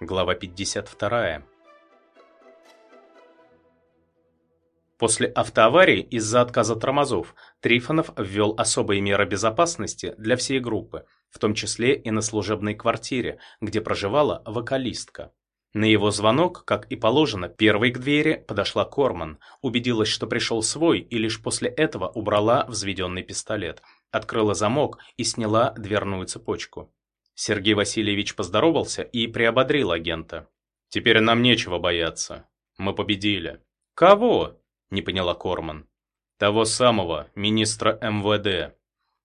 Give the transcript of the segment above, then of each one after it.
Глава 52. После автоаварии из-за отказа тормозов Трифонов ввел особые меры безопасности для всей группы, в том числе и на служебной квартире, где проживала вокалистка. На его звонок, как и положено, первой к двери подошла Корман, убедилась, что пришел свой, и лишь после этого убрала взведенный пистолет, открыла замок и сняла дверную цепочку. Сергей Васильевич поздоровался и приободрил агента. «Теперь нам нечего бояться. Мы победили». «Кого?» – не поняла Корман. «Того самого, министра МВД».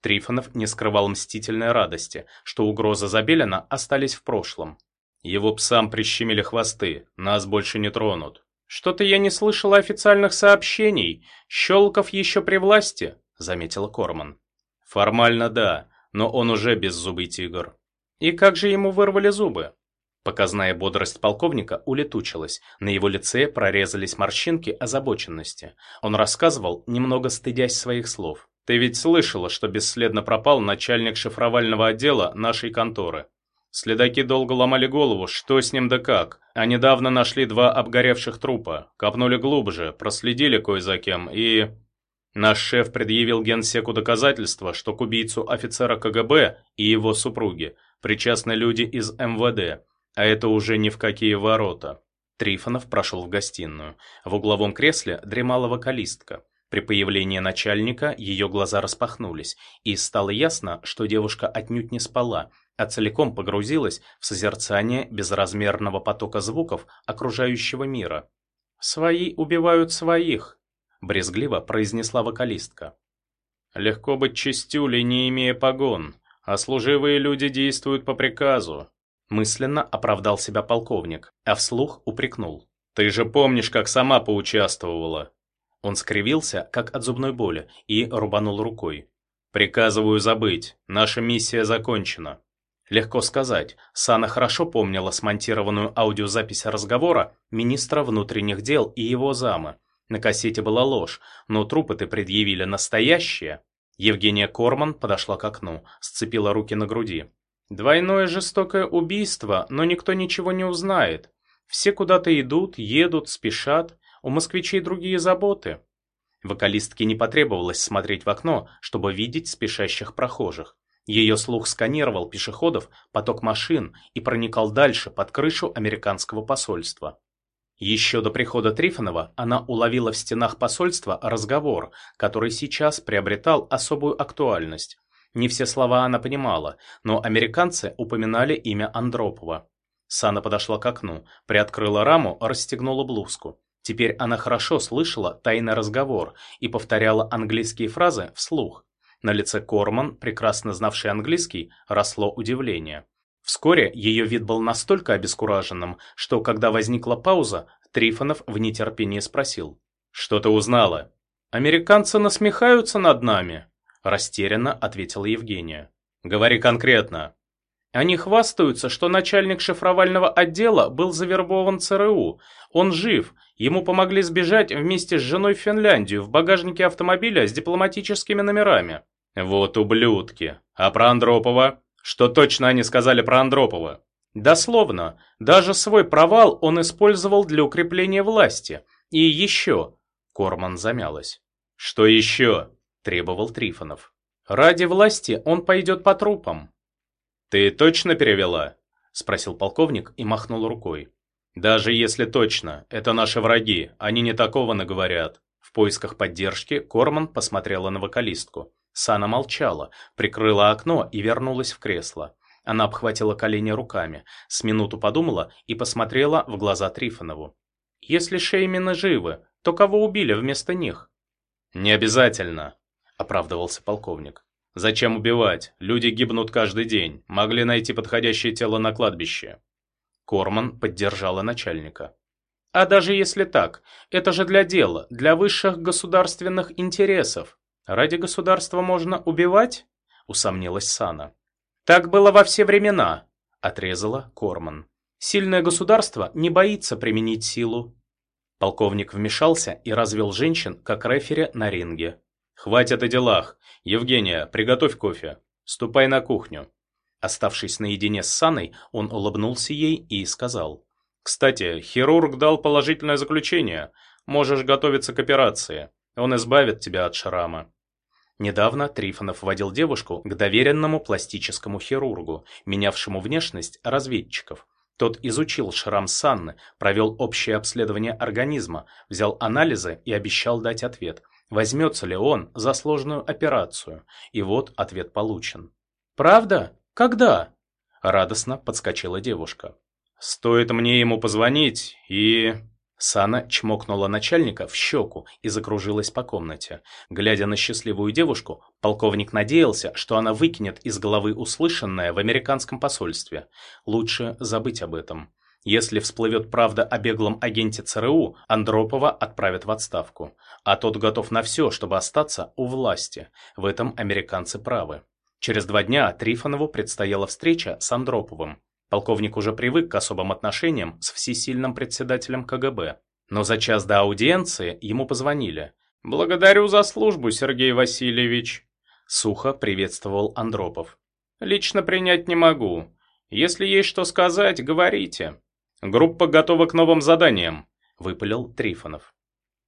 Трифонов не скрывал мстительной радости, что угрозы Забелина остались в прошлом. Его псам прищемили хвосты, нас больше не тронут. «Что-то я не слышала официальных сообщений. Щелков еще при власти», – заметила Корман. «Формально да, но он уже беззубый тигр». И как же ему вырвали зубы? Показная бодрость полковника улетучилась, на его лице прорезались морщинки озабоченности. Он рассказывал, немного стыдясь своих слов. «Ты ведь слышала, что бесследно пропал начальник шифровального отдела нашей конторы. Следаки долго ломали голову, что с ним да как, а недавно нашли два обгоревших трупа, копнули глубже, проследили кое за кем и...» Наш шеф предъявил генсеку доказательства, что к убийцу офицера КГБ и его супруги причастны люди из МВД, а это уже ни в какие ворота. Трифонов прошел в гостиную. В угловом кресле дремала вокалистка. При появлении начальника ее глаза распахнулись, и стало ясно, что девушка отнюдь не спала, а целиком погрузилась в созерцание безразмерного потока звуков окружающего мира. «Свои убивают своих», — брезгливо произнесла вокалистка. «Легко быть чистюлей, не имея погон», а служивые люди действуют по приказу», мысленно оправдал себя полковник, а вслух упрекнул. «Ты же помнишь, как сама поучаствовала?» Он скривился, как от зубной боли, и рубанул рукой. «Приказываю забыть, наша миссия закончена». Легко сказать, Сана хорошо помнила смонтированную аудиозапись разговора министра внутренних дел и его зама. На кассете была ложь, но трупы-то предъявили настоящие. Евгения Корман подошла к окну, сцепила руки на груди. «Двойное жестокое убийство, но никто ничего не узнает. Все куда-то идут, едут, спешат. У москвичей другие заботы». Вокалистке не потребовалось смотреть в окно, чтобы видеть спешащих прохожих. Ее слух сканировал пешеходов, поток машин и проникал дальше, под крышу американского посольства. Еще до прихода Трифонова она уловила в стенах посольства разговор, который сейчас приобретал особую актуальность. Не все слова она понимала, но американцы упоминали имя Андропова. Сана подошла к окну, приоткрыла раму, расстегнула блузку. Теперь она хорошо слышала тайный разговор и повторяла английские фразы вслух. На лице Корман, прекрасно знавший английский, росло удивление. Вскоре ее вид был настолько обескураженным, что когда возникла пауза, Трифонов в нетерпении спросил. «Что ты узнала?» «Американцы насмехаются над нами», – растерянно ответила Евгения. «Говори конкретно». Они хвастаются, что начальник шифровального отдела был завербован ЦРУ. Он жив, ему помогли сбежать вместе с женой в Финляндию в багажнике автомобиля с дипломатическими номерами. Вот ублюдки. А про Андропова? Что точно они сказали про Андропова? Дословно, даже свой провал он использовал для укрепления власти. И еще... Корман замялась. Что еще? Требовал Трифонов. Ради власти он пойдет по трупам. Ты точно перевела? Спросил полковник и махнул рукой. Даже если точно, это наши враги, они не такого наговорят. В поисках поддержки Корман посмотрела на вокалистку. Сана молчала, прикрыла окно и вернулась в кресло. Она обхватила колени руками, с минуту подумала и посмотрела в глаза Трифонову. «Если Шеймины живы, то кого убили вместо них?» «Не обязательно», — оправдывался полковник. «Зачем убивать? Люди гибнут каждый день. Могли найти подходящее тело на кладбище». Корман поддержала начальника. «А даже если так, это же для дела, для высших государственных интересов. Ради государства можно убивать?» — усомнилась Сана. «Так было во все времена», – отрезала Корман. «Сильное государство не боится применить силу». Полковник вмешался и развел женщин, как рефери на ринге. «Хватит о делах. Евгения, приготовь кофе. Ступай на кухню». Оставшись наедине с Саной, он улыбнулся ей и сказал. «Кстати, хирург дал положительное заключение. Можешь готовиться к операции. Он избавит тебя от шрама». Недавно Трифонов водил девушку к доверенному пластическому хирургу, менявшему внешность разведчиков. Тот изучил шрам Санны, провел общее обследование организма, взял анализы и обещал дать ответ, возьмется ли он за сложную операцию. И вот ответ получен. «Правда? Когда?» Радостно подскочила девушка. «Стоит мне ему позвонить и...» Сана чмокнула начальника в щеку и закружилась по комнате. Глядя на счастливую девушку, полковник надеялся, что она выкинет из головы услышанное в американском посольстве. Лучше забыть об этом. Если всплывет правда о беглом агенте ЦРУ, Андропова отправят в отставку. А тот готов на все, чтобы остаться у власти. В этом американцы правы. Через два дня Трифонову предстояла встреча с Андроповым. Полковник уже привык к особым отношениям с всесильным председателем КГБ. Но за час до аудиенции ему позвонили. «Благодарю за службу, Сергей Васильевич», — сухо приветствовал Андропов. «Лично принять не могу. Если есть что сказать, говорите. Группа готова к новым заданиям», — выпалил Трифонов.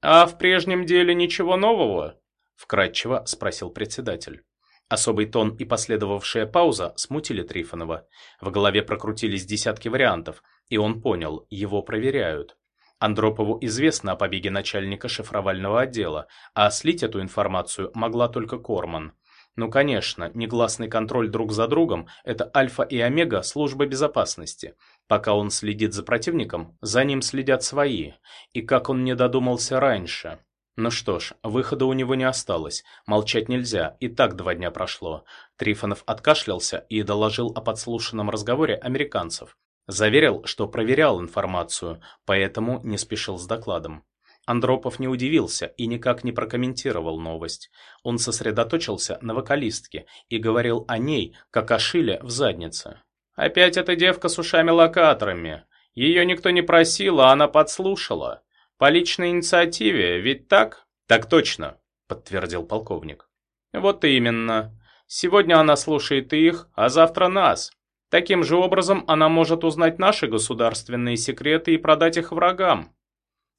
«А в прежнем деле ничего нового?» — вкратчиво спросил председатель. Особый тон и последовавшая пауза смутили Трифонова. В голове прокрутились десятки вариантов, и он понял, его проверяют. Андропову известно о побеге начальника шифровального отдела, а слить эту информацию могла только Корман. Ну конечно, негласный контроль друг за другом – это альфа и омега службы безопасности. Пока он следит за противником, за ним следят свои. И как он не додумался раньше. Ну что ж, выхода у него не осталось. Молчать нельзя, и так два дня прошло. Трифонов откашлялся и доложил о подслушанном разговоре американцев. Заверил, что проверял информацию, поэтому не спешил с докладом. Андропов не удивился и никак не прокомментировал новость. Он сосредоточился на вокалистке и говорил о ней, как о шиле в заднице. «Опять эта девка с ушами-локаторами. Ее никто не просил, а она подслушала. По личной инициативе, ведь так? Так точно, подтвердил полковник. Вот именно. Сегодня она слушает их, а завтра нас. Таким же образом она может узнать наши государственные секреты и продать их врагам.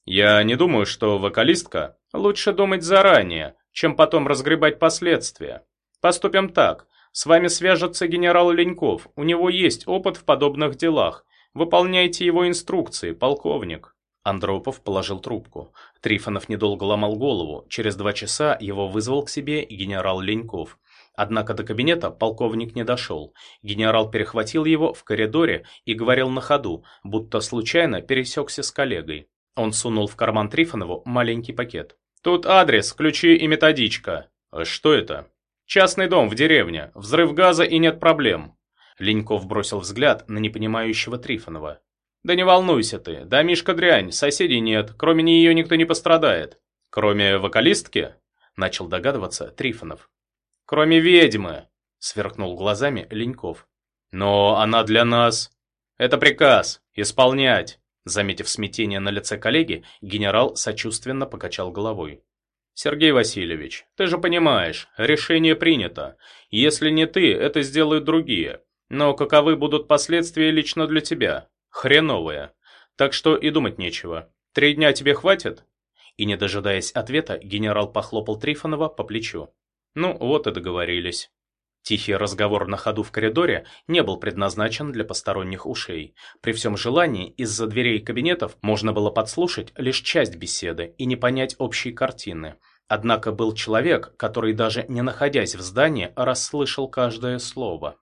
Я не думаю, что вокалистка лучше думать заранее, чем потом разгребать последствия. Поступим так. С вами свяжется генерал Леньков. У него есть опыт в подобных делах. Выполняйте его инструкции, полковник. Андропов положил трубку. Трифонов недолго ломал голову. Через два часа его вызвал к себе генерал Леньков. Однако до кабинета полковник не дошел. Генерал перехватил его в коридоре и говорил на ходу, будто случайно пересекся с коллегой. Он сунул в карман Трифонову маленький пакет. «Тут адрес, ключи и методичка». «Что это?» «Частный дом в деревне. Взрыв газа и нет проблем». Леньков бросил взгляд на непонимающего Трифонова. «Да не волнуйся ты, да Мишка дрянь, соседей нет, кроме нее никто не пострадает». «Кроме вокалистки?» – начал догадываться Трифонов. «Кроме ведьмы», – сверкнул глазами Леньков. «Но она для нас...» «Это приказ. Исполнять!» Заметив смятение на лице коллеги, генерал сочувственно покачал головой. «Сергей Васильевич, ты же понимаешь, решение принято. Если не ты, это сделают другие. Но каковы будут последствия лично для тебя? Хреновая. Так что и думать нечего. Три дня тебе хватит?» И не дожидаясь ответа, генерал похлопал Трифонова по плечу. «Ну, вот и договорились». Тихий разговор на ходу в коридоре не был предназначен для посторонних ушей. При всем желании из-за дверей кабинетов можно было подслушать лишь часть беседы и не понять общей картины. Однако был человек, который даже не находясь в здании, расслышал каждое слово.